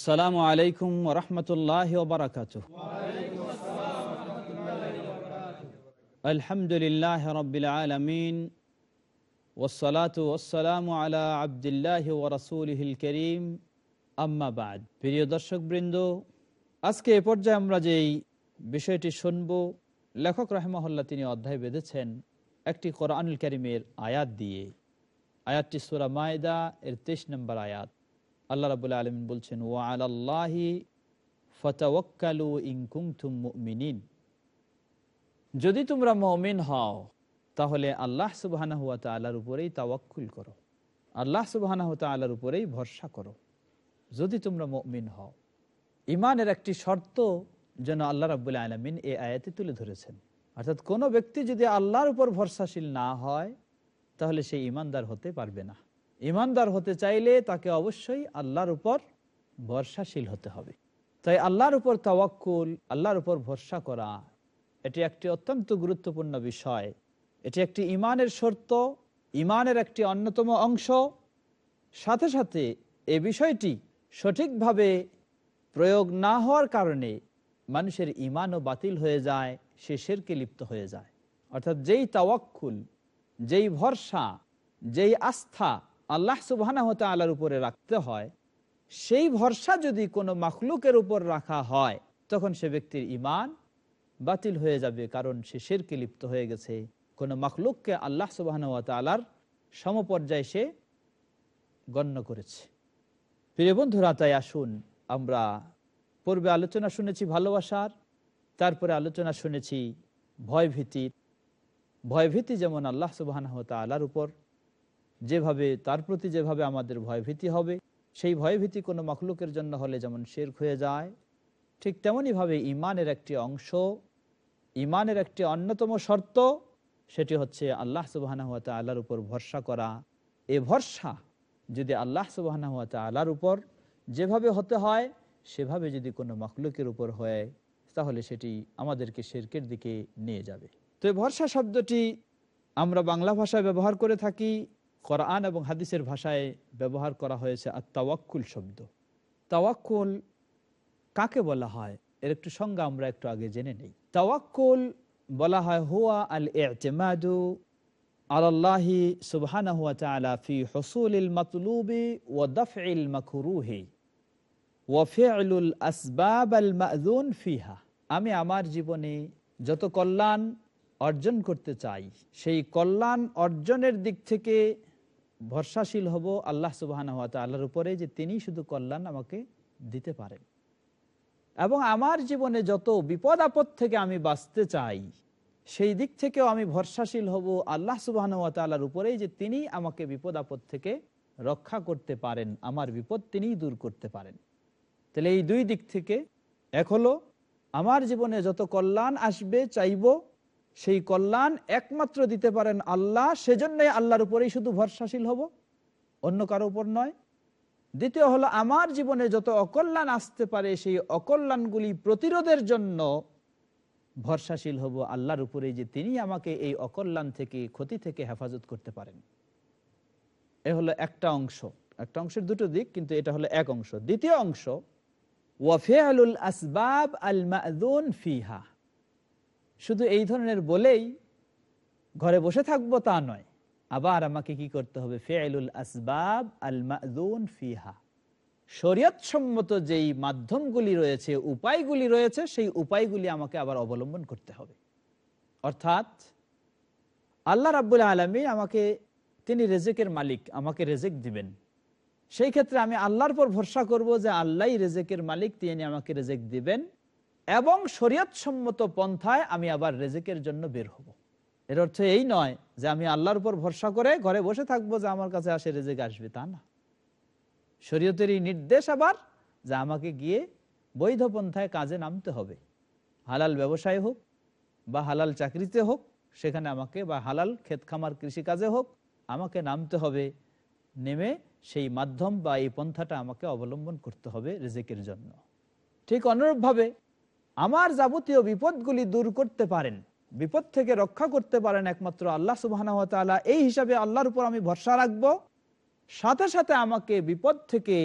আসসালামু আলাইকুম রহমতুল্লাহ ওবরাকাত আলহামদুলিল্লাহ রবিল আলমিন। ওসলাত ওসালাম আলা আবদুল্লাহ ও রসুলহিল করিম। আম্মাবাদ প্রিয় দর্শকবৃন্দ, আজকে এ পর্যায়ে আমরা যেই বিষয়টি শুনব, লেখক রহমহল্লা তিনি অধ্যায় বেঁধেছেন একটি কোরআনুল করিমের আয়াত দিয়ে। আয়াতটি সুরা মায়দা এর তেইশ নম্বর আয়াত। আল্লাহ রাবুল্লাহ আলমিন বলছেন ও আল্লাহি ফতাওয়াক্কালু ইনকুমতুম মুমিনিন। যদি তোমরা মমিন হও, তাহলে আল্লাহ সুবাহ তালার উপরেই তাওয়াক্কুল করো। আল্লাহ সুবাহ তালার উপরেই ভরসা করো, যদি তোমরা মমিন হও। ইমানের একটি শর্ত যেন আল্লাহ রাবুল্লাহ আলমিন এই আয়াতে তুলে ধরেছেন। অর্থাৎ কোনো ব্যক্তি যদি আল্লাহর উপর ভরসাশীল না হয়, তাহলে সে ইমানদার হতে পারবে না। ইমানদার হতে চাইলে তাকে অবশ্যই আল্লাহর উপর ভরসাশীল হতে হবে। তাই আল্লাহর উপর তাওয়াক্কুল, আল্লাহর উপর ভরসা করা, এটি একটি অত্যন্ত গুরুত্বপূর্ণ বিষয়। এটি একটি ইমানের শর্ত, ইমানের একটি অন্যতম অংশ। সাথে সাথে এ বিষয়টি সঠিকভাবে প্রয়োগ না হওয়ার কারণে মানুষের ইমানও বাতিল হয়ে যায়, সে শেরকে লিপ্ত হয়ে যায়। অর্থাৎ যেই তাওয়াক্কুল, যেই ভরসা, যেই আস্থা আল্লাহ সুবাহ আল্লাহর উপরে রাখতে হয়, সেই ভরসা যদি কোনো মাখলুকের উপর রাখা হয়, তখন সে ব্যক্তির ইমান বাতিল হয়ে যাবে, কারণ সে শেরকে লিপ্ত হয়ে গেছে। কোনো মাখলুককে আল্লাহ সুবাহ তালার সমপর্যায়ে সে গণ্য করেছে। প্রিয় বন্ধুরা, তাই আসুন, আমরা পূর্বে আলোচনা শুনেছি ভালোবাসার, তারপরে আলোচনা শুনেছি ভয়ভীতির ভয়ভীতি যেমন আল্লাহ সুবাহ তালার উপর যেভাবে, তার প্রতি যেভাবে আমাদের ভয়ভীতি হবে, সেই ভয়ভীতি কোনো মখলুকের জন্য হলে যেমন শের হয়ে যায়, ঠিক তেমনইভাবে ইমানের একটি অংশ ইমানের একটি অন্যতম শর্ত, সেটি হচ্ছে আল্লাহ সুবাহ আল্লাহর উপর ভরসা করা। এ ভরসা যদি আল্লাহ সুবাহ আল্লাহর উপর যেভাবে হতে হয়, সেভাবে যদি কোনো মখলুকের উপর হয়, তাহলে সেটি আমাদেরকে শেরকের দিকে নিয়ে যাবে। তো ভরসা শব্দটি আমরা বাংলা ভাষায় ব্যবহার করে থাকি। কোরআন এবং হাদিসের ভাষায় ব্যবহার করা হয়েছে আর তাওয়াক্কুল শব্দ। তাওয়াক্কুল কাকে বলা হয়? এর একটু সংজ্ঞা আমরা একটু আগে জেনে নেই। তাওয়াক্কুল বলা হয়, হুয়া আল এতেমাদু আল্লাহি সুবহানাহু ওয়া তাআলা ফি হুসুলিল মাতলুবি ওয়া দাফইল মাকরুহি ওয়া ফি'লুল আসবাব আল ফিহা। আমি আমার জীবনে যত কল্যাণ অর্জন করতে চাই, সেই কল্যাণ অর্জনের দিক থেকে ভরসাশীল হব আল্লাহ সুবাহ আল্লাহর উপরে যে তিনি শুধু কল্যাণ আমাকে দিতে পারেন। এবং আমার জীবনে যত বিপদ আপদ থেকে আমি বাঁচতে চাই, সেই দিক থেকেও আমি ভরসাশীল হব আল্লাহ সুবাহ তাল্লার উপরেই যে তিনি আমাকে বিপদ আপদ থেকে রক্ষা করতে পারেন, আমার বিপদ তিনিই দূর করতে পারেন। তাহলে এই দুই দিক থেকে এক হলো, আমার জীবনে যত কল্যাণ আসবে, চাইব সেই কল্যাণ একমাত্র দিতে পারেন আল্লাহ সেজন্যই আল্লাহর উপরেই শুধু ভরসাশীল হব, অন্য কারও উপর নয়। দ্বিতীয় হলো, আমার জীবনে যত অকল্যাণ আসতে পারে, সেই অকল্যাণগুলি প্রতিরোধের জন্য ভরসাশীল হব আল্লাহর উপরে, যে তিনি আমাকে এই অকল্যাণ থেকে, ক্ষতি থেকে হেফাজত করতে পারেন। এ হলো একটা অংশ। একটা অংশের দুটো দিক, কিন্তু এটা হলো এক অংশ। দ্বিতীয় অংশ ওয়াফিয়ালুল আসবাব আল মাদুন ফিহা। শুধু এই ধরনের বলেই ঘরে বসে থাকব তা নয়। আবার আমাকে কি করতে হবে? ফেয়ালুল আসবাব আল মাদুন ফিহা। শরীয়ত সম্মত যেই মাধ্যমগুলি রয়েছে, উপায়গুলি রয়েছে, সেই উপায়গুলি আমাকে আবার অবলম্বন করতে হবে। অর্থাৎ আল্লাহ রাবুল আলমী আমাকে, তিনি রেজেকের মালিক, আমাকে রেজেক দিবেন। সেই ক্ষেত্রে আমি আল্লাহর পর ভরসা করব যে আল্লাহ রেজেকের মালিক, তিনি আমাকে রেজেক দিবেন। এবং শরীয়তসম্মত পন্থায় আমি আবার রেজেকের জন্য বের হব। এর অর্থ এই নয় যে আমি আল্লাহর উপর ভরসা করে ঘরে বসে থাকব যে আমার কাছে আসে রেজেক আসবে, তা না। শরীয়তের এই নির্দেশ আবার যে আমাকে গিয়ে বৈধ পন্থায় কাজে নামতে হবে। হালাল ব্যবসায় হোক বা হালাল চাকরিতে হোক, সেখানে আমাকে বা হালাল ক্ষেত খামার কৃষিকাজে হোক, আমাকে নামতে হবে, নেমে সেই মাধ্যম বা এই পন্থাটা আমাকে অবলম্বন করতে হবে রেজেকের জন্য। ঠিক অনুরূপভাবে আমার যাবতীয় বিপদগুলি দূর করতে পারেন, বিপদ থেকে রক্ষা করতে পারেন একমাত্র আল্লাহ সুবাহ এই হিসাবে আল্লাহর উপর আমি ভরসা রাখব। সাথে সাথে আমাকে বিপদ থেকে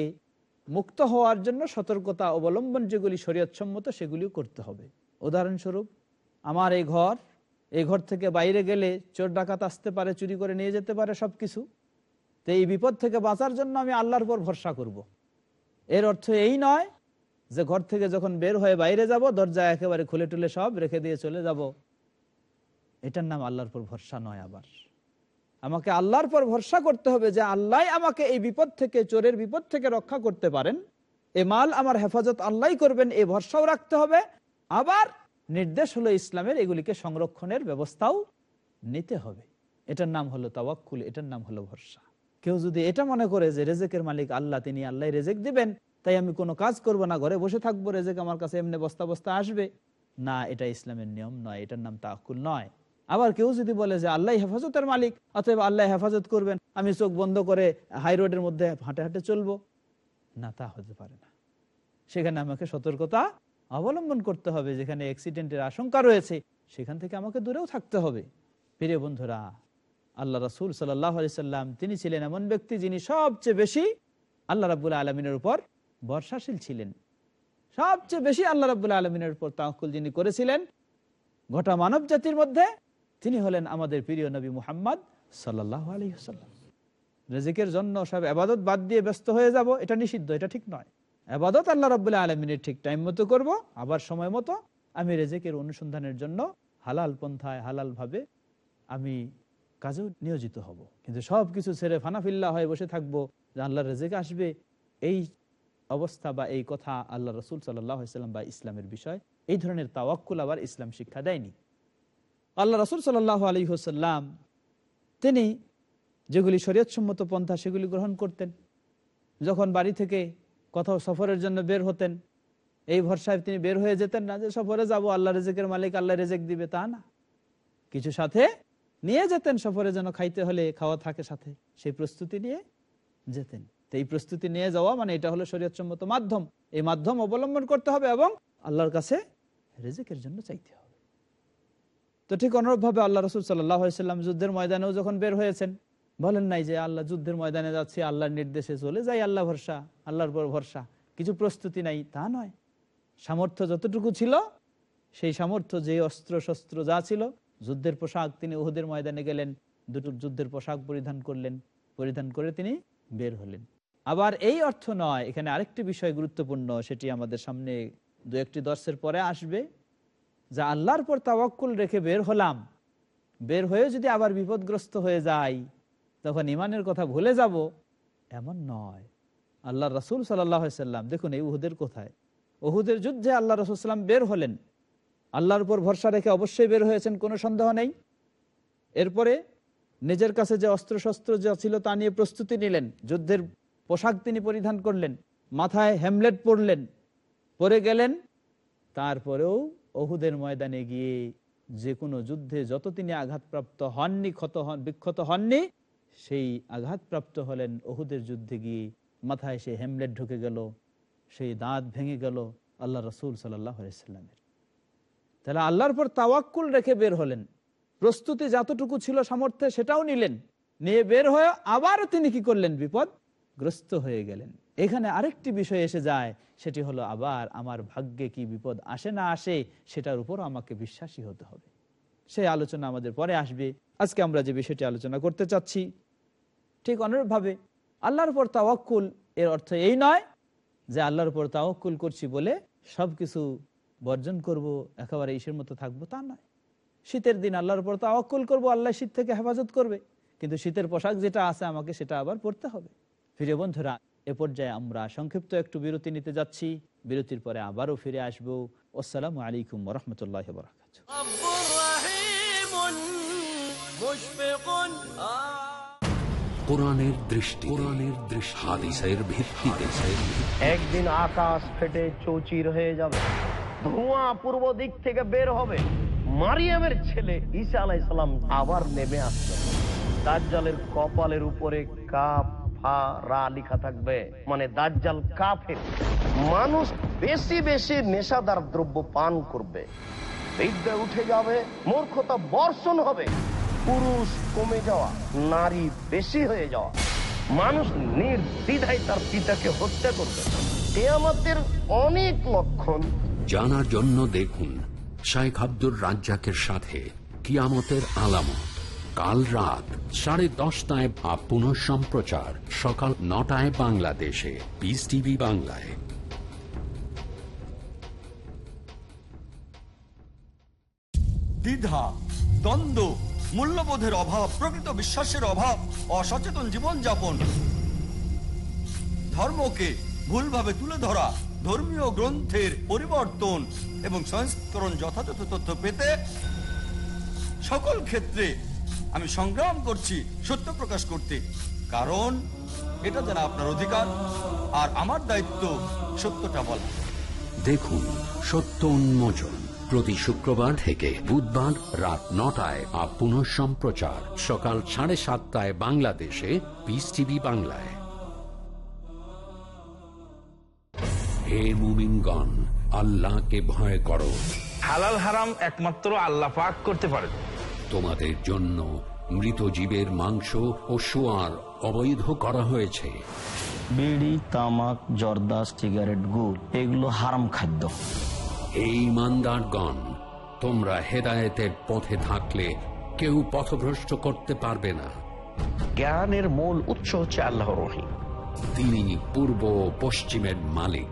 মুক্ত হওয়ার জন্য সতর্কতা অবলম্বন যেগুলি শরীয়তসম্মত সেগুলিও করতে হবে। উদাহরণস্বরূপ, আমার এই ঘর এই ঘর থেকে বাইরে গেলে চোর ডাকাত আসতে পারে, চুরি করে নিয়ে যেতে পারে সব কিছু তো এই বিপদ থেকে বাঁচার জন্য আমি আল্লাহর উপর ভরসা করব। এর অর্থ এই নয় যে ঘর থেকে যখন বের হয়ে বাইরে যাব, দরজা একেবারে খুলে টুলে সব রেখে দিয়ে চলে যাব। এটার নাম আল্লাহর উপর ভরসা নয় আবার। আমাকে আল্লাহর পর ভরসা করতে হবে যে আল্লাহ আমাকে এই বিপদ থেকে, চোরের বিপদ থেকে রক্ষা করতে পারেন। এ মাল আমার হেফাজত আল্লাহ করবেন এই ভরসাও রাখতে হবে। আবার নির্দেশ হলো ইসলামের এগুলিকে সংরক্ষণের ব্যবস্থাও নিতে হবে। এটার নাম হলো তাওয়াক্কুল, এটার নাম হলো ভরসা। কেউ যদি এটা মনে করে যে রেজেকের মালিক আল্লাহ, তিনি আল্লাহ রেজেক দিবেন তাই আমি কোনো কাজ করব না, ঘরে বসে থাকব, রেজেক আমার কাছে এমনি বস্তা বস্তা আসবে। না, এটা ইসলামের নিয়ম নয়, এটার নাম তাকুল নয়। আবার কেউ যদি বলে যে, আল্লাহ হেফাজতের মালিক, অতএব আল্লাহ হেফাজত করবেন, আমি চোখ বন্ধ করে হাই রোডের মধ্যে হাঁটে হাঁটে চলবো। না, তা হতে পারে না। সেখানে আমাকে সতর্কতা অবলম্বন করতে হবে, যেখানে অ্যাক্সিডেন্টের আশঙ্কা রয়েছে, সেখান থেকে আমাকে দূরেও থাকতে হবে। প্রিয় বন্ধুরা, আল্লাহ রাসুল সাল্লাহ সাল্লাম, তিনি ছিলেন এমন ব্যক্তি যিনি সবচেয়ে বেশি আল্লাহ রাবুল্লাহ আলমিনের উপর বর্ষাশীল ছিলেন। সবচেয়ে বেশি আল্লাহ রাবুল্লাহ আলমিনের উপর তাহকুল যিনি করেছিলেন, গোটা মানব জাতির মধ্যে তিনি হলেন আমাদের প্রিয় নবী মুহাম্মদ সাল্লাহ আলহিহাল্লাম রেজিকের জন্য সব আবাদত বাদ দিয়ে ব্যস্ত হয়ে যাব, এটা নিষিদ্ধ, এটা ঠিক নয়। আবাদত আল্লাহ রবাহ আলমিনের ঠিক টাইম মতো করব, আবার সময় মতো আমি রেজেকের অনুসন্ধানের জন্য হালাল পন্থায় হালাল ভাবে আমি কাজেও নিয়োজিত হব। কিন্তু সব কিছু ছেড়ে ফানাফিল্লা হয়ে বসে থাকব যে আল্লাহ রেজেক আসবে, এই অবস্থা বা এই কথা আল্লাহ রসুল সাল্লাম বা ইসলামের বিষয়, এই ধরনের তাওয়াক্কুল আবার ইসলাম শিক্ষা দেয়নি। আল্লাহ রসুল সাল্লাহ আলী হোসাল্লাম তিনি যেগুলি শরীয়তসম্মত পন্থা সেগুলি গ্রহণ করতেন। যখন বাড়ি থেকে কোথাও সফরের জন্য বের হতেন, এই ভরসায় তিনি বের হয়ে যেতেন না যে সফরে যাব, আল্লাহ রেজেকের মালিক আল্লাহ রেজেক দিবে, তা না। কিছু সাথে নিয়ে যেতেন সফরে যেন খাইতে হলে, খাওয়া থাকে সাথে, সেই প্রস্তুতি নিয়ে যেতেন। তো এই প্রস্তুতি নিয়ে যাওয়া মানে এটা হলো শরীয়তসম্মত মাধ্যম। এই মাধ্যম অবলম্বন করতে হবে এবং আল্লাহর কাছে রেজেকের জন্য চাইতে হবে। তো ঠিক অনুরূপভাবে আল্লাহ রসুল সাল্লাম যুদ্ধের ময়দানেও যখন বের হয়েছেন, বলেন নাই যে আল্লাহ যুদ্ধের ময়দানে যাচ্ছি, আল্লাহর নির্দেশে চলে যাই, আল্লাহ ভরসা, আল্লাহর পর ভরসা। কিছু প্রস্তুতি নাই, তা নয়। সামর্থ্য যতটুকু ছিল, সেই সামর্থ্য যে অস্ত্র শস্ত্র যা ছিল, যুদ্ধের পোশাক তিনি উহুদের ময়দানে গেলেন, দুটো যুদ্ধের পোশাক পরিধান করলেন, পরিধান করে তিনি বের হলেন। আবার এই অর্থ নয়, এখানে আরেকটি বিষয় গুরুত্বপূর্ণ, সেটি আমাদের সামনে দু একটি দর্শের পরে আসবে, যা আল্লাহর পর তাওয়াক্কুল রেখে বের হলাম। বের হয়ে যদি আবার বিপদগ্রস্ত হয়ে যায় তখন ইমানের কথা ভুলে যাব, এমন নয়। আল্লাহ রসুল সাল্লাম, দেখুন এই উহুদের কোথায়? ওহুদের যুদ্ধে আল্লাহ রসুলাম বের হলেন। আল্লাহর উপর ভরসা রেখে অবশ্যই বের হয়েছেন, কোনো সন্দেহ নেই। এরপরে নিজের কাছে যে অস্ত্রশস্ত্র যা ছিল তা নিয়ে প্রস্তুতি নিলেন। যুদ্ধের পোশাক তিনি পরিধান করলেন, মাথায় হ্যামলেট পরলেন, পরে গেলেন। তারপরেও অহুদের ময়দানে গিয়ে যে কোনো যুদ্ধে যত তিনি আঘাতপ্রাপ্ত হননি, ক্ষত হন, বিক্ষত হননি, সেই আঘাতপ্রাপ্ত হলেন অহুদের যুদ্ধে গিয়ে মাথায় সে হেমলেট ঢুকে গেল, সেই দাঁত ভেঙে গেল আল্লাহ রসুল সাল্লামের। তাহলে আল্লাহর পর তাওয়াক্কুল রেখে বের হলেন, প্রস্তুতি যতটুকু ছিল সামর্থ্যে সেটাও নিলেন, নিয়ে বের হয়ে আবারও তিনি কি করলেন বিপদ? গ্রস্ত হয়ে গেলেন। এখানে আরেকটি বিষয় এসে যায়, সেটি হলো আবার আমার ভাগ্যে কি বিপদ আসে না আসে, সেটার উপর আমাকে বিশ্বাসী হতে হবে। সেই আলোচনা আমাদের পরে আসবে। আজকে আমরা যে বিষয়টি আলোচনা করতে চাচ্ছি, ঠিক অনুরূপভাবে আল্লাহর উপর তাওয়াক্কুল, এর অর্থ এই নয় যে আল্লাহর উপর তাওয়াক্কুল করছি বলে সব কিছু বর্জন করব, একেবারে ঈশের মতো থাকব, তা নয়। শীতের দিন আল্লাহর উপর তাওয়াক্কুল করব, আল্লাহ শীত থেকে হেফাজত করবে। কিন্তু শীতের পোশাক যেটা আছে আমাকে সেটা আবার পড়তে হবে। ফিরে বন্ধুরা এ পর্যায়ে আমরা সংক্ষিপ্ত একটু বিরতি নিতে যাচ্ছি। বিরতির পরে আবারও ফিরে আসব। আসসালামু আলাইকুম রহমতুল্লাহ বরাকাত ভিত্তিতে একদিন আকাশ ফেটে চৌচির হয়ে যাবে ধোঁয়া পূর্ব দিক থেকে বের হবে। মারিয়ামের ছেলে ঈসা আলাইসালাম আবার নেমে আসবে। জলের কপালের উপরে কাপ ফা রা লিখা থাকবে মানে দাজ্জাল কাফের। মানুষ বেশি বেশি নেশাদার দ্রব্য পান করবে। বিদ্যা উঠে যাবে, মূর্খতা বর্ষণ হবে। পুরুষ কমে যাওয়া, নারী বেশি হয়ে যাওয়া। মানুষ নির্দ্বিধায় তার পিতাকে হত্যা করবে। এ আমাদের অনেক লক্ষণ। জানার জন্য দেখুন শাইখ আব্দুর রাজ্জাকের সাথে কিয়ামতের আলামত। কাল রাত সাড়ে দশটায় বা পুনঃ সম্প্রচার সকাল নটায় বাংলাদেশে। পিস টিভি বাংলায়। দ্বিধা, দ্বন্দ্ব, মূল্যবোধের অভাব, প্রকৃত বিশ্বাসের অভাব, অসচেতন জীবনযাপন। ধর্মকে ভুলভাবে তুলে ধরা, ধর্মীয় গ্রন্থের পরিবর্তন এবং সংস্করণ যথাযথ তথ্য পেতে সকল ক্ষেত্রে আমি সংগ্রাম করছি সত্য প্রকাশ করতে। কারণ এটা যেন আপনার অধিকার আর আমার দায়িত্ব সত্যটা বলা। দেখুন সত্য উন্মোচন প্রতি শুক্রবার থেকে বুধবার রাত নটায় আর পুনঃ সম্প্রচার সকাল সাড়ে সাতটায় বাংলাদেশে পিস টিভি বাংলায়। হে মুমিনগণ আল্লাহকে ভয় করো। হালাল হারাম একমাত্র আল্লাহ পাক করতে পারেন। তোমাদের জন্য মৃত জীবের মাংস ও সোয়ার অবৈধ করা হয়েছে। বিড়ি তামাক জর্দা সিগারেট গুড় এগুলো হারাম খাদ্য। এই ইমানদারগণ তোমরা হেদায়েতের পথে থাকলে কেউ পথভ্রষ্ট করতে পারবে না। জ্ঞানের মূল উৎস হচ্ছে আল্লাহর রহিম তিনি পূর্ব পশ্চিমের মালিক।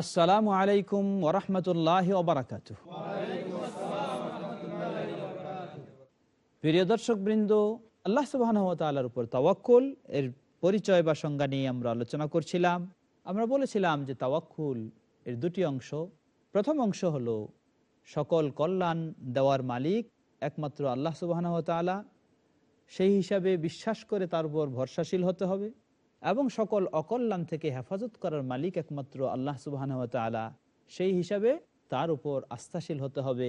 আসসালামু আলাইকুম ওরহমতুল্লাহ ওবরাকাত প্রিয় দর্শক বৃন্দ আল্লাহ সুবাহর উপর তাওয়াক্কুল, এর পরিচয় বা সংজ্ঞা নিয়ে আমরা আলোচনা করছিলাম। আমরা বলেছিলাম যে তাওয়াক্কুল এর দুটি অংশ। প্রথম অংশ হলো সকল কল্যাণ দেওয়ার মালিক, একমাত্র আল্লাহ সুবাহ তালা সেই হিসাবে বিশ্বাস করে তার উপর ভরসাশীল হতে হবে। এবং সকল অকল্যাণ থেকে হেফাজত করার মালিক একমাত্র আল্লাহ সুবাহ সেই হিসাবে তার উপর আস্থাশীল হতে হবে।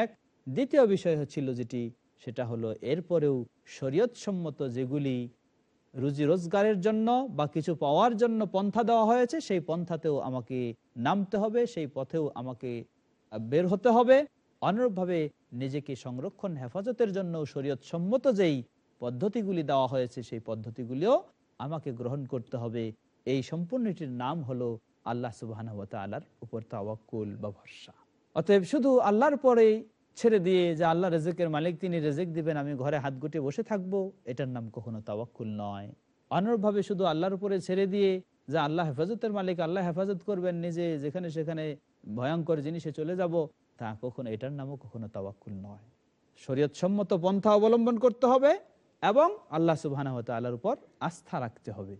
এক, দ্বিতীয় বিষয় হচ্ছিল যেটি, সেটা হলো এরপরেও শরীয়ত সম্মত যেগুলি রুজি রোজগারের জন্য বা কিছু পাওয়ার জন্য পন্থা দেওয়া হয়েছে, সেই পন্থাতেও আমাকে নামতে হবে, সেই পথেও আমাকে বের হতে হবে। অনুরূপভাবে নিজেকে সংরক্ষণ, হেফাজতের জন্য শরীয়ত সম্মত যেই পদ্ধতিগুলি দেওয়া হয়েছে, সেই পদ্ধতিগুলিও আমাকে গ্রহণ করতে হবে। এই সম্পূর্ণটির নাম হলো আল্লাহ সুবাহ উপর তাওয়াক্কুল বা ভরসা। অতএব শুধু আল্লাহর পরে ছেড়ে দিয়ে যে আল্লাহ রেজেকের মালিক, তিনি রেজেক দিবেন, আমি ঘরে হাত গুটে বসে থাকব, এটার নাম কখনো তাওয়াক্কুল নয়। অনুরূপভাবে শুধু আল্লাহর উপরে ছেড়ে দিয়ে যে আল্লাহ হেফাজতের মালিক, আল্লাহ হেফাজত করবেন নিজে, যেখানে সেখানে ভয়ঙ্কর জিনিসে চলে যাব, তা কখনো, এটার নামও কখনো তাওয়াক্কুল নয়। শরীয়ত সম্মত পন্থা অবলম্বন করতে হবে। এবং আল্লাহ সুবাহ উপর আস্থা রাখতে হবে।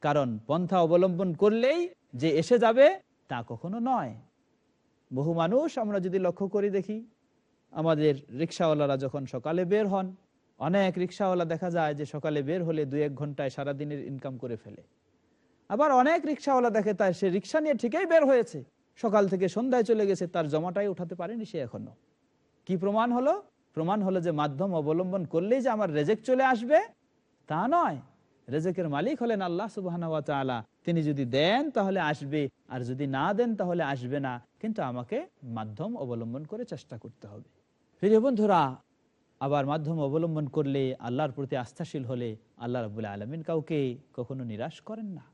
কারণ পন্থা অবলম্বন করলেই যে এসে যাবে তা কখনো নয়। বহু মানুষ আমরা যদি লক্ষ্য করি দেখি, আমাদের রিক্সাওয়ালারা যখন সকালে বের হন, অনেক রিক্সাওয়ালা দেখা যায় যে সকালে বের হলে দু এক ঘন্টায় সারাদিনের ইনকাম করে ফেলে। আবার অনেক রিক্সাওয়ালা দেখে তাই সে রিক্সা নিয়ে ঠিকই বের হয়েছে। সকাল থেকে সন্ধ্যায় চলে গেছে, তার জমাটাই উঠাতে পারেনি সে এখনও। কি প্রমাণ হলো? প্রমাণ হলো যে মাধ্যম অবলম্বন করলেই যে আমার রেজেক চলে আসবে, তা নয়। রেজেকের মালিক হলেন আল্লাহ সুবাহ তিনি যদি দেন তাহলে আসবে, আর যদি না দেন তাহলে আসবে না। কিন্তু আমাকে মাধ্যম অবলম্বন করে চেষ্টা করতে হবে। প্রিয় বন্ধুরা, আবার মাধ্যম অবলম্বন করলে আল্লাহর প্রতি আস্থাশীল হলে আল্লাহ রবুল্লা আলমিন কাউকে কখনো নিরাশ করেন না।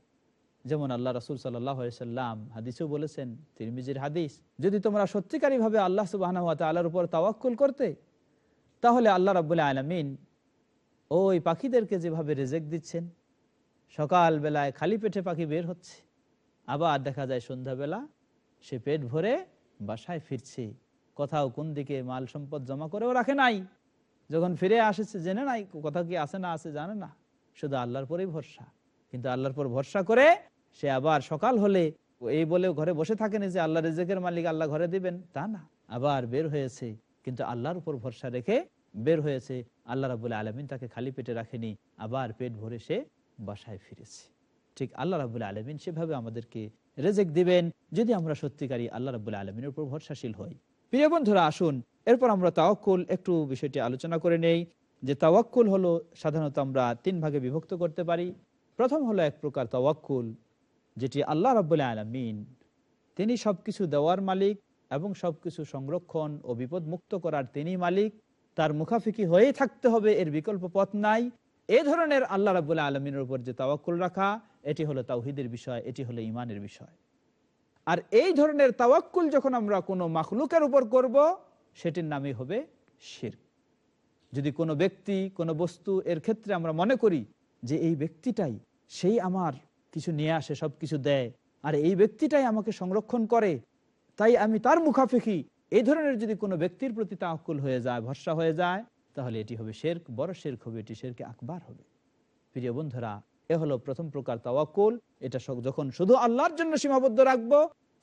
যেমন আল্লাহ রসুল সাল্লাম হাদিসও বলেছেন, তিরমিজির হাদিস, যদি তোমরা সত্যিকারীভাবে আল্লাহ সুবাহ আল্লাহর উপর তাওয়াক্কুল করতে তাহলে আল্লাহ রাবুল্লাহ আলমিন ওই পাখিদেরকে যেভাবে রেজেক দিচ্ছেন সকাল বেলায় খালি পেটে পাখি বের হচ্ছে, আবার দেখা যায় সন্ধ্যাবেলা সে পেট ভরে বাসায় ফিরছে, কোথাও কোন দিকে মাল সম্পদ জমা করেও রাখে নাই। যখন ফিরে আসেছে, জেনে নাই কোথাও কি আছে না আছে, জানে না। শুধু আল্লাহর পরেই ভরসা। কিন্তু আল্লাহর পর ভরসা করে সে আবার সকাল হলে এই বলে ঘরে বসে থাকেনি যে আল্লাহ রেজেকের মালিক আল্লাহ ঘরে দিবেন, তা না। আবার বের হয়েছে। কিন্তু আল্লাহর উপর ভরসা রেখে বের হয়েছে। আল্লাহ রাবুল আলমিন তাকে খালি পেটে রাখেনি, আবার পেট ভরে সে বাসায় ফিরেছে। ঠিক আল্লাহ রাবুল আলমিন সেভাবে আমাদেরকে রেজেক দিবেন। যদি আমরা সত্যিকারী আল্লাহ রাবুল আলমিনের উপর ভরসাশীল হই। প্রিয় বন্ধুরা, আসুন, এরপর আমরা তাওয়াক্কুল একটু বিষয়টি আলোচনা করে নেই। যে তাওয়াক্কুল হলো, সাধারণত আমরা তিন ভাগে বিভক্ত করতে পারি। প্রথম হলো এক প্রকার তাওয়াক্কুল, যেটি আল্লাহ রাবুল আলমিন, তিনি সবকিছু দেওয়ার মালিক এবং সবকিছু সংরক্ষণ ও বিপদ মুক্ত করার তিনি মালিক, তার মুখাফিকি হয়েই থাকতে হবে, এর বিকল্প পথ নাই। এ ধরনের আল্লাহ রাবুল্লাহ আলমিনের উপর যে তাওয়াক্কুল রাখা, এটি হলো তাওহিদের বিষয়, এটি হলো ইমানের বিষয়। আর এই ধরনের তাওয়াক্কুল যখন আমরা কোনো মাখলুকের উপর করব, সেটির নামই হবে শির যদি কোনো ব্যক্তি, কোনো বস্তু এর ক্ষেত্রে আমরা মনে করি যে এই ব্যক্তিটাই, সেই আমার কিছু নিয়ে আসে সব কিছু দেয়, আর এই ব্যক্তিটাই আমাকে সংরক্ষণ করে তাই আমি তার মুখাফেকি এই ধরনের যদি কোনো ব্যক্তির প্রতি তাকুল হয়ে যায়, ভরসা হয়ে যায়, তাহলে এটি হবে শেরক, বড় শেরক হবে, এটি শেরকে আকবার হবে। প্রিয় বন্ধুরা, এ হলো প্রথম প্রকার তাওয়াক্কুল। এটা যখন শুধু আল্লাহর জন্য সীমাবদ্ধ রাখব,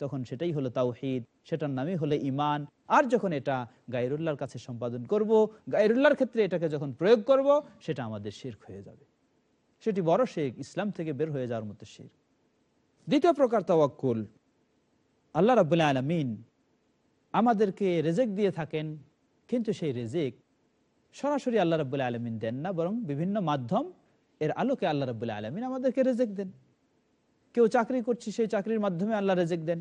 তখন সেটাই হলো তাওহিদ। সেটার নামই হলো ইমান আর যখন এটা গাইরুল্লাহর কাছে সম্পাদন করব গাইরুল্লাহর ক্ষেত্রে এটাকে যখন প্রয়োগ করব, সেটা আমাদের শেরক হয়ে যাবে। সেটি বড় শেখ ইসলাম থেকে বের হয়ে যাওয়ার মতো শেখ দ্বিতীয় প্রকার তাওয়াক্কুল আল্লাহ রাবুল্লাহ আলমিন আমাদেরকে রেজেক দিয়ে থাকেন, কিন্তু সেই রেজেক সরাসরি আল্লাহ রাবুল্লাহ আলমিন দেন না, বরং বিভিন্ন মাধ্যম এর আলোকে আল্লাহ রাবুল্লাহ আলমিন আমাদেরকে রেজেক দেন। কেউ চাকরি করছি, সেই চাকরির মাধ্যমে আল্লাহ রেজেক দেন।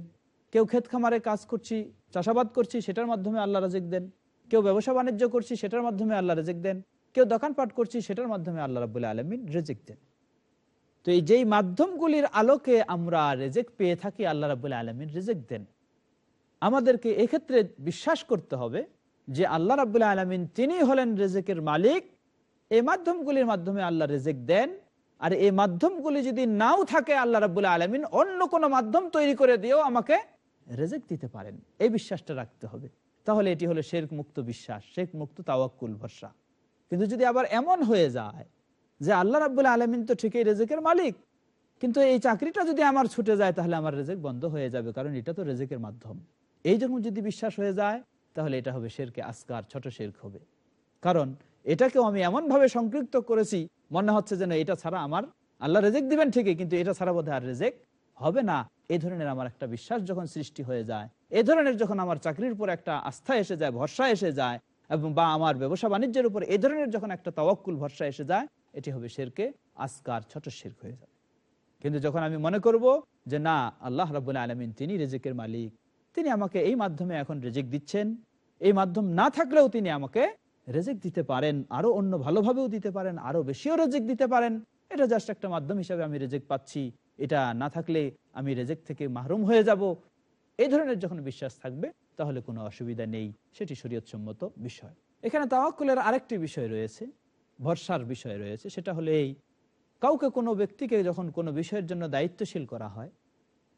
কেউ ক্ষেত খামারে কাজ করছি, চাষাবাদ করছি, সেটার মাধ্যমে আল্লাহ রেজেক দেন। কেউ ব্যবসা বাণিজ্য করছি, সেটার মাধ্যমে আল্লাহ রেজেক দেন। কেউ দোকানপাট করছি, সেটার মাধ্যমে আল্লাহ রাবুল্লাহ আলমিন রেজেক দেন। তো এই যেই মাধ্যমগুলির আলোকে আমরা রেজেক পেয়ে থাকি, আল্লাহ রাবুল্লাহ আলমিন রেজেক দেন। আমাদেরকে এক্ষেত্রে বিশ্বাস করতে হবে যে আল্লাহ রাবুল্লাহ আলমিন তিনি হলেন রেজেকের মালিক। এই মাধ্যমগুলির মাধ্যমে আল্লাহ রেজেক দেন। আর এই মাধ্যমগুলি যদি নাও থাকে, আল্লাহ রাবুল্লাহ আলমিন অন্য কোনো মাধ্যম তৈরি করে দিয়েও আমাকে রেজেক দিতে পারেন। এই বিশ্বাসটা রাখতে হবে। তাহলে এটি হলো শেখ মুক্ত বিশ্বাস শেখ মুক্ত তাওয়াক্কুল ভরসা। কিন্তু যদি আবার এমন হয়ে যায় যে আল্লাহ রাবুল্লাহ আলমিন তো ঠিকই রেজেকের মালিক। কিন্তু এই চাকরিটা যদি আমার ছুটে যায়, তাহলে আমার রেজেক বন্ধ হয়ে যাবে, কারণ এটা তো রেজেকের মাধ্যম। এই যখন যদি বিশ্বাস হয়ে যায়, তাহলে এটা হবে শেরকে আসকার ছোট শেরক হবে। কারণ এটাকেও আমি এমনভাবে সংপৃক্ত করেছি, মনে হচ্ছে যেন এটা ছাড়া আমার আল্লাহ রেজেক দিবেন ঠিকই, কিন্তু এটা ছাড়া বোধহয় আর রেজেক হবে না। এই ধরনের আমার একটা বিশ্বাস যখন সৃষ্টি হয়ে যায়, এ ধরনের যখন আমার চাকরির উপর একটা আস্থা এসে যায়, ভরসা এসে যায়, এবং বা আমার ব্যবসা বাণিজ্যের উপর এই ধরনের যখন একটা তাওয়াক্কুল, ভরসা এসে যায় এটি হবে শেরকে আসকার ছোট শেরক হয়ে যাবে। কিন্তু যখন আমি মনে করব যে না, আল্লাহ রাবুল আলমিন তিনি রেজেকের মালিক, তিনি আমাকে এই মাধ্যমে এখন রেজেক দিচ্ছেন, এই মাধ্যম না থাকলেও তিনি আমাকে রেজেক দিতে পারেন, আরও অন্য ভালোভাবেও দিতে পারেন, আরও বেশিও রেজেক দিতে পারেন, এটা জাস্ট একটা মাধ্যম হিসাবে আমি রেজেক পাচ্ছি। এটা না থাকলে আমি রেজেক থেকে মাহরুম হয়ে যাব। এই ধরনের যখন বিশ্বাস থাকবে, তাহলে কোনো অসুবিধা নেই, সেটি শরীয়তসম্মত বিষয়। এখানে তাওয়াক্কুলের আরেকটি বিষয় রয়েছে ভরসার বিষয় রয়েছে, সেটা হলো এই, কাউকে কোনো ব্যক্তিকে যখন কোনো বিষয়ের জন্য দায়িত্বশীল করা হয়,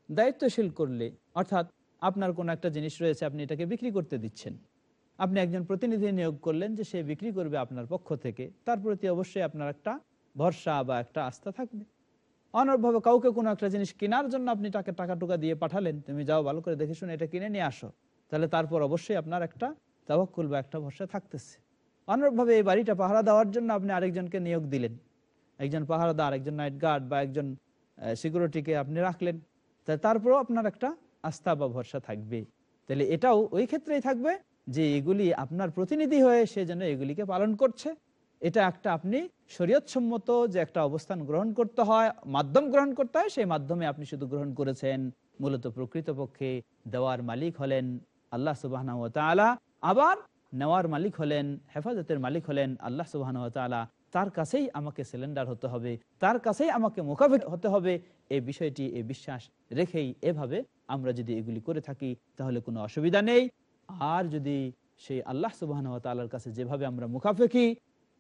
দায়িত্বশীল করলে, অর্থাৎ আপনার কোনো একটা জিনিস রয়েছে, আপনি এটাকে বিক্রি করতে দিচ্ছেন, আপনি একজন প্রতিনিধি নিয়োগ করলেন যে সে বিক্রি করবে আপনার পক্ষ থেকে, তার প্রতি অবশ্যই আপনার একটা ভরসা বা একটা আস্থা থাকবে। অনরভাবে কাউকে কোনো একটা জিনিস কেনার জন্য আপনি তাকে টাকা টুকা দিয়ে পাঠালেন, তুমি যাও ভালো করে দেখে শুনে এটা কিনে নিয়ে আসো, তাহলে তারপর অবশ্যই আপনার একটা তাবাক্কুল বা একটা ভরসা থাকতেছে। অনরভাবে এই বাড়িটা পাহারা দেওয়ার জন্য আপনি আরেকজনকে নিয়োগ দিলেন। একজন পাহারাদার একজন নাইট গার্ড বা একজন সিকিউরিটিকে আপনি রাখলেন। তারপরেও আপনার একটা আস্থা বা ভরসা থাকবে। তাহলে এটাও ওই ক্ষেত্রেই থাকবে যে এগুলি আপনার প্রতিনিধি হয়ে সে যেন এগুলিকে পালন করছে। এটা একটা আপনি শরীয়তসম্মত যে একটা অবস্থান গ্রহণ করতে হয়, মাধ্যম গ্রহণ করতে হয়, সেই মাধ্যমে আপনি শুধু গ্রহণ করেছেন। মূলত প্রকৃতপক্ষে দেওয়ার মালিক হলেন আল্লাহ সুবাহ আবার নেওয়ার মালিক হলেন, হেফাজতের মালিক হলেন আল্লাহ সুবাহ তার কাছেই আমাকে সিলিন্ডার হতে হবে, তার কাছেই আমাকে মোকাবিল হতে হবে। এই বিষয়টি, এই বিশ্বাস রেখেই এভাবে আমরা যদি এগুলি করে থাকি, তাহলে কোনো অসুবিধা নেই। আর যদি সেই আল্লাহ সুবাহ তাল্লার কাছে যেভাবে আমরা মুখাফেকি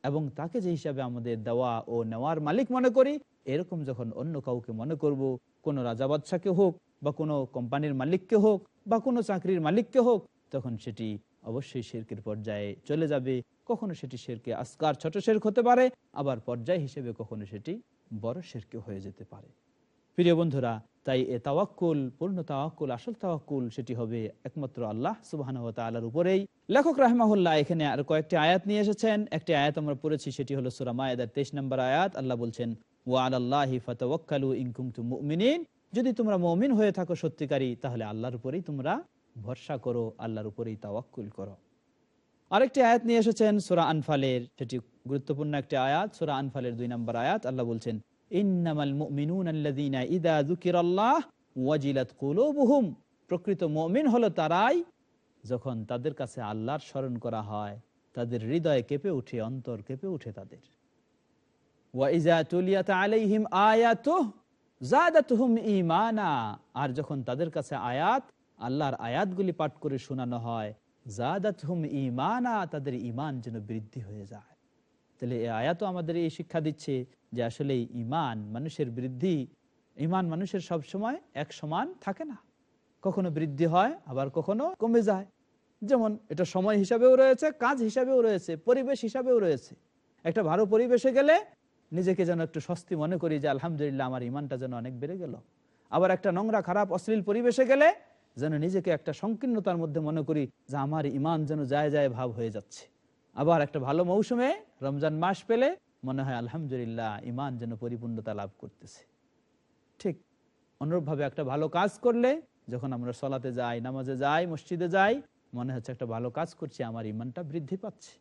এবং তাকে যে হিসাবে আমাদের দেওয়া ও নেওয়ার মালিক মনে করি, এরকম যখন অন্য কাউকে মনে করব, কোনো রাজা বাদশাকে হোক বা কোনো কোম্পানির মালিককে হোক বা কোনো চাকরির মালিককে হোক, তখন সেটি অবশ্যই শেরকের পর্যায়ে চলে যাবে। কখনো সেটি শেরকে আসকার ছোট শেরক হতে পারে, আবার পর্যায় হিসেবে কখনো সেটি বড় শেরকে হয়ে যেতে পারে। প্রিয় বন্ধুরা, তাই এ তাওয়াক্কুল, পূর্ণ তাওয়াক্কুল, আসল তাওয়াক্কুল সেটি হবে একমাত্র আল্লাহ সুবাহ তালার উপরেই। লেখক রাহমাহুল্লাহ এখানে আর কয়েকটি আয়াত নিয়ে এসেছেন। একটি আয়াত আমরা পড়েছি, সেটি হলো সুরা মায়েদার তেইশ নম্বর আয়াত। আল্লাহ বলছেন ওয়াল আল্লাহি ফাতাওয়াক্কালু মুমিনিন। যদি তোমরা মুমিন হয়ে থাকো সত্যিকারী তাহলে আল্লাহর উপরেই তোমরা ভরসা করো, আল্লাহর উপরেই তাওয়াক্কুল করো। আরেকটি আয়াত নিয়ে এসেছেন সুরা আনফালের, সেটি গুরুত্বপূর্ণ একটি আয়াত, সুরা আনফালের দুই নম্বর আয়াত, আল্লাহ বলছেন, ইন্নামাল ইযা যুকিরাল্লাহ ওয়াজিলাত কুলুবুহুম। প্রকৃত মুমিন হলো তারাই যখন তাদের কাছে আল্লাহর স্মরণ করা হয়, তাদের হৃদয় কেঁপে উঠে অন্তর কেঁপে উঠে তাদের। ওয়াইজা তুলিয়াত আলাইহিম আয়াতুহ জাদাতুহুম ঈমানা। আর যখন তাদের কাছে আয়াত আল্লাহর আয়াতগুলি পাঠ করে শোনানো হয়, জাদাতুহুম ঈমানা তাদের ঈমান যেন বৃদ্ধি হয়ে যায়। তাহলে এই আয়াতও আমাদের এই শিক্ষা দিচ্ছে যে আসলে ইমান মানুষের বৃদ্ধি ইমান মানুষের সব সময় এক সমান থাকে না। কখনো বৃদ্ধি হয়, আবার কখনো কমে যায়। যেমন এটা সময় হিসাবেও রয়েছে, কাজ হিসাবেও রয়েছে, পরিবেশ হিসাবেও রয়েছে। একটা ভালো পরিবেশে গেলে নিজেকে যেন একটু স্বস্তি মনে করি যে আলহামদুলিল্লাহ আমার ইমানটা যেন অনেক বেড়ে গেল। আবার একটা নোংরা, খারাপ, অশ্লীল পরিবেশে গেলে যেন নিজেকে একটা সংকীর্ণতার মধ্যে মনে করি যে আমার ইমান যেন যায় যায় ভাব হয়ে যাচ্ছে। আবার একটা ভালো মৌসুমে রমজান মাস পেলে মনে হয় আলহামদুলিল্লাহ ইমান যেন পরিপূর্ণতা লাভ করতেছে। ঠিক অনুরূপভাবে একটা ভালো কাজ করলে যখন আমরা সলাতে যাই, নামাজে যাই, মসজিদে যাই, মনে হচ্ছে একটা ভালো কাজ করছি, আমার ইমানটা বৃদ্ধি পাচ্ছে।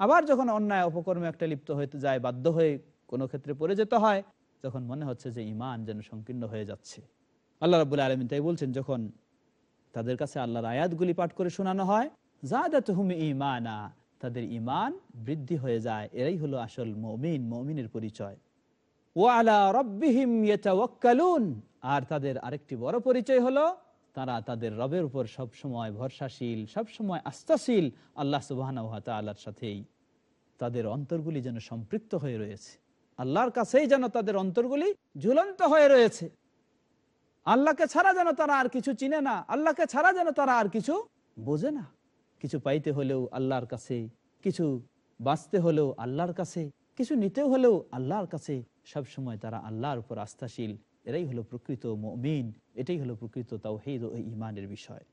আবার যখন অন্যায় অপকর্মে একটা লিপ্ত হইতে যায় বাধ্য হয়ে কোনো ক্ষেত্রে পড়ে যেতে হয় তখন মনে হচ্ছে যে ইমান যেন সংকীর্ণ হয়ে যাচ্ছে। আল্লাহ রাবুল আলমিন তাই বলছেন, যখন তাদের কাছে আল্লাহর আয়াতগুলি পাঠ করে শোনানো হয়। জাদাত হুম ইমানা তাদের ইমান বৃদ্ধি হয়ে যায়। এরাই হলো আসল মমিন, মমিনের পরিচয়। ও আলা রব্বিহিম আর তাদের আরেকটি বড় পরিচয় হলো, তারা তাদের রবের উপর সব সময় ভরসাশীল সব সময় আস্থাশীল আল্লাহ সুবহানাহু তাআলার সাথেই। তাদের অন্তরগুলি যেন সম্পৃক্ত হয়ে রয়েছে। আল্লাহর কাছেই যেন তাদের অন্তরগুলি ঝুলন্ত হয়ে রয়েছে। আল্লাহকে ছাড়া যেন তারা আর কিছু চিনে না, আল্লাহকে ছাড়া যেন তারা আর কিছু বোঝে না। কিছু পাইতে হলেও আল্লাহর কাছে, কিছু বাঁচতে হলেও আল্লাহর কাছে, কিছু নিতেও হলেও আল্লাহর কাছে, সব সময় তারা আল্লাহর উপর আস্থাশীল। এরাই হলো প্রকৃত মমিন, এটাই হলো প্রকৃত তাওহীদ ও ইমানের বিষয়।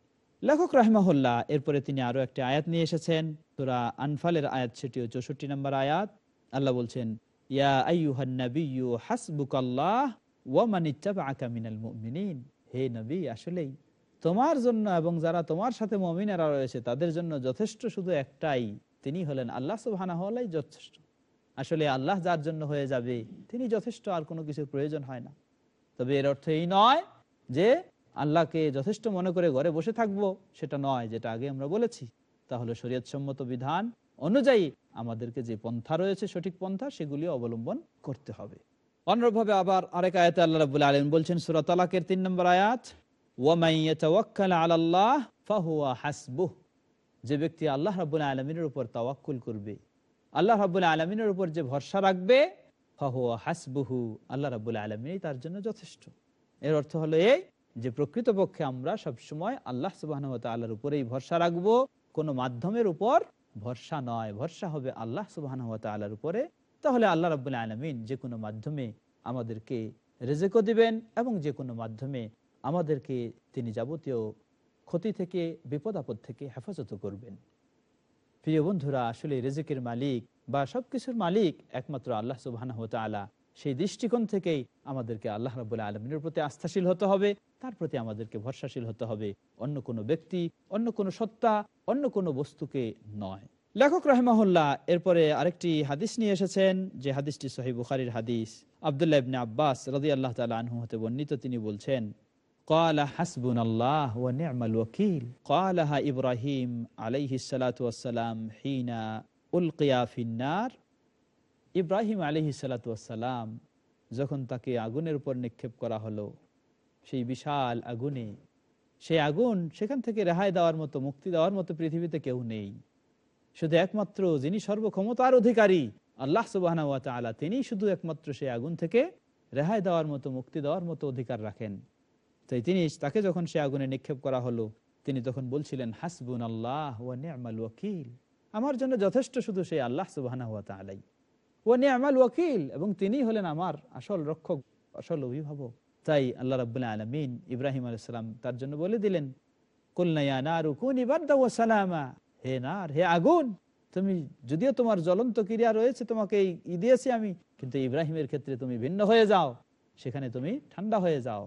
লেখক রাহমাহুল্লাহ, এরপরে তিনি আরও একটি আয়াত নিয়ে এসেছেন তোরা আনফালের আয়াত সেটিও চৌষট্টি নম্বর আয়াত। আল্লাহ বলছেন, ইয়া আইয়ুহান নাবিয়্যু হাসবুকাল্লাহ হে নবী আসলেই তোমার জন্য এবং যারা তোমার সাথে মমিনেরা রয়েছে, তাদের জন্য যথেষ্ট শুধু একটাই, তিনি হলেন আল্লাহ ওয়া যথেষ্ট। আসলে আল্লাহ যার জন্য হয়ে যাবে, তিনি যথেষ্ট, আর কোনো কিছুর প্রয়োজন হয় না। তবে এর অর্থ এই নয় যে আল্লাহকে যথেষ্ট মনে করে ঘরে বসে থাকব, সেটা নয়, যেটা আগে আমরা বলেছি। তাহলে শরীয়তসম্মত বিধান অনুযায়ী আমাদেরকে যে পন্থা রয়েছে, সঠিক পন্থা, সেগুলি অবলম্বন করতে হবে। অন্যভাবে আবার আরেক আয়াতে আল্লাহ রাবুল আলম বলছেন, সুরা তালাকের তিন নম্বর আয়াত আল্লাহ হাসবুহ। যে ব্যক্তি আল্লাহ রাবুল আলমিনের উপর তাওয়াক্কুল করবে, আল্লাহ রাবুল আলমিনের উপর যে ভরসা রাখবে, ফাহুয়া হাসবুহু, আল্লাহ রাবুল আলমিনই তার জন্য যথেষ্ট। এর অর্থ হলো এই যে প্রকৃতপক্ষে আমরা সবসময় আল্লাহ সুবাহ আল্লাহর উপরেই ভরসা রাখব, কোনো মাধ্যমের উপর ভরসা নয়। ভরসা হবে আল্লাহ সুবাহ আল্লাহর উপরে তাহলে আল্লাহ রাবুল্লাহ আলমিন যে কোনো মাধ্যমে আমাদেরকে রেজেকও দিবেন এবং যে কোনো মাধ্যমে আমাদেরকে তিনি যাবতীয় ক্ষতি থেকে, বিপদ আপদ থেকে হেফাজত করবেন। প্রিয় বন্ধুরা, আসলে রেজেকের মালিক বা সবকিছুর মালিক একমাত্র আল্লাহ সুবাহ আলা সেই দৃষ্টিকোণ থেকেই আমাদেরকে আল্লাহ রাবুল্লাহ আলমিনের প্রতি আস্থাশীল হতে হবে, তার প্রতি আমাদেরকে ভরসাশীল হতে হবে। অন্য কোনো ব্যক্তি, অন্য কোনো সত্তা, অন্য কোনো বস্তুকে নয়। লেখক রহমাহুল্লাহ এরপরে আরেকটি হাদিস নিয়ে এসেছেন যে হাদিসটি সহি বুখারির হাদিস আবদুল্লাহ ইবনে আব্বাস রাজি আল্লাহ তালা আনহু হতে বর্ণিত তিনি বলছেন قال حسبنا الله ونعم الوكيل قالها إبراهيم عليه الصلاة والسلام حين ألقي في النار ইব্রাহিম আলহি সালাতাম যখন তাকে আগুনের উপর নিক্ষেপ করা হলো সেই বিশাল আগুনে সেই আগুন সেখান থেকে রেহাই দেওয়ার মতো মুক্তি দেওয়ার মতো পৃথিবীতে কেউ নেই শুধু একমাত্র যিনি সর্বক্ষমতার অধিকারী, আল্লাহ সুবাহ তিনি শুধু একমাত্র সেই আগুন থেকে রেহাই দেওয়ার মতো, মুক্তি দেওয়ার মতো অধিকার রাখেন। তাই তিনি তাকে যখন সে আগুনে নিক্ষেপ করা হলো, তিনি তখন বলছিলেন হাসবুন আল্লাহ ও আমার জন্য যথেষ্ট শুধু সেই আল্লাহ সুবাহ আলাই ও ওয়াকিল, এবং তিনি হলেন আমার আসল রক্ষক, আসল অভিভাবক। তাই আল্লাহ রাবুল্লাহ আলমিন ইব্রাহিম আলাইসালাম তার জন্য বলে দিলেন ইবাদ্দা ও সালামা। হে নার, হে আগুন, তুমি যদিও তোমার জ্বলন্ত ক্রিয়া রয়েছে, তোমাকে এই দিয়েছি আমি, কিন্তু ইব্রাহিমের ক্ষেত্রে তুমি ভিন্ন হয়ে যাও, সেখানে তুমি ঠান্ডা হয়ে যাও।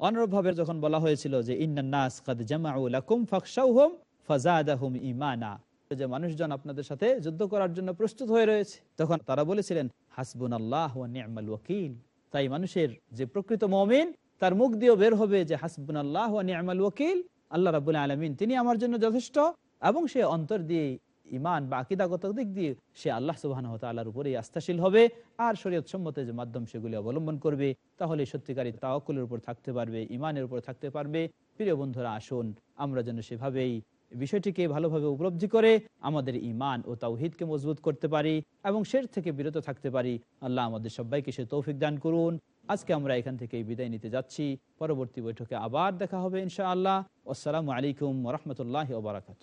অনুরূপভাবে যখন বলা হয়েছিল যে মানুষজন আপনাদের সাথে যুদ্ধ করার জন্য প্রস্তুত হয়ে রয়েছে, তখন তারা বলেছিলেন হাসবুন আল্লাহ ওয়াকিল। তাই মানুষের যে প্রকৃত মমিন, তার মুখ দিয়েও বের হবে যে হাসবুন আল্লাহ ওয়া নি'মাল ওয়াকিল। আল্লাহ রাবুল আলমিন, তিনি আমার জন্য যথেষ্ট এবং সে অন্তর দিয়ে ইমান বা আকিদাগত দিক দিয়ে সে আল্লাহ সুবাহ তাল্লাহর উপরেই আস্থাশীল হবে আর শরীয়ত সম্মত যে মাধ্যম সেগুলি অবলম্বন করবে, তাহলে সত্যিকারী তাওয়াক্কুলের উপর থাকতে পারবে ইমানের উপর থাকতে পারবে। প্রিয় বন্ধুরা, আসুন আমরা যেন সেভাবেই বিষয়টিকে ভালোভাবে উপলব্ধি করে আমাদের ইমান ও তাওহিদকে মজবুত করতে পারি এবং সের থেকে বিরত থাকতে পারি। আল্লাহ আমাদের সবাইকে সে তৌফিক দান করুন। আজকে আমরা এখান থেকে বিদায় নিতে যাচ্ছি। পরবর্তী বৈঠকে আবার দেখা হবে ইনশা আল্লাহ আসসালামু আলাইকুম রহমতুল্লাহ ওবরাকাত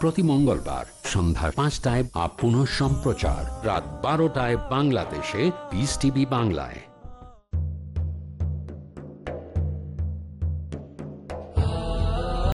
প্রতি মঙ্গলবার সন্ধ্যা পাঁচটায় আপ পুনঃ সম্প্রচার রাত বারোটায় বাংলাদেশে বিস টিভি বাংলায়।